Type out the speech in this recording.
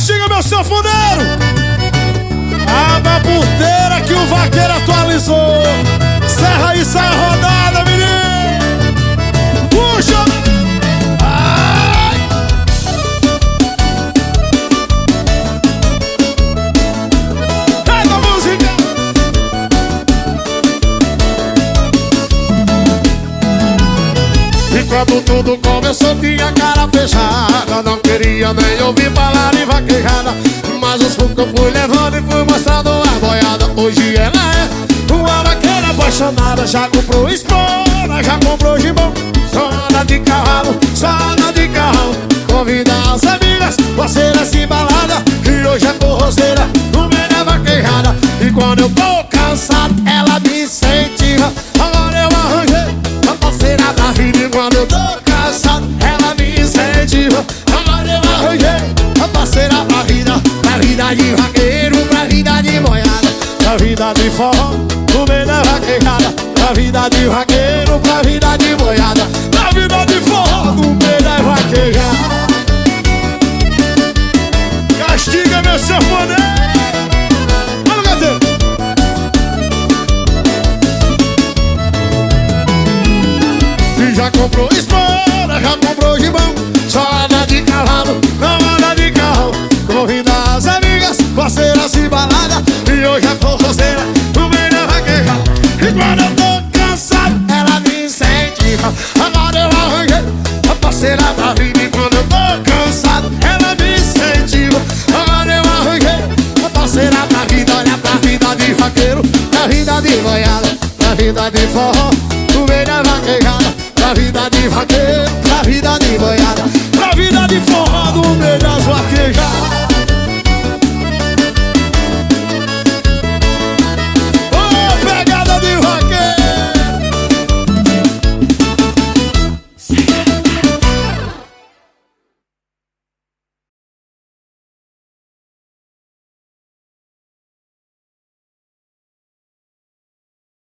Castiga meu sanfoneiro Aba porteira que o vaqueiro atualizou Serra e sai a rodada, menino Puxa! Ai. Música! E quando tudo começou tinha cara fechada Não queria nem ouvir falar eu fui levando e fui mostrando a boiada. Hoje ela é uma vaqueira apaixonada. Já comprou espora, já comprou gibão. Só anda de cavalo, só anda de carrão. Convida as amigas, parceiras e balada E hoje é corroceira, no meio da vaquejada. E quando eu tô cansado, ela me incentiva vida de vaqueiro pra vida de boiada Pra vida de forró, no meio da vaquejada Pra vida de vaqueiro pra vida de boiada Pra vida de forró, no meio da vaquejada. Castiga meu sanfoneiro Já comprou espora, já comprou gibão Só anda de cavalo vida de forró, tu meio da vaquejada, da vida de vaqueiro.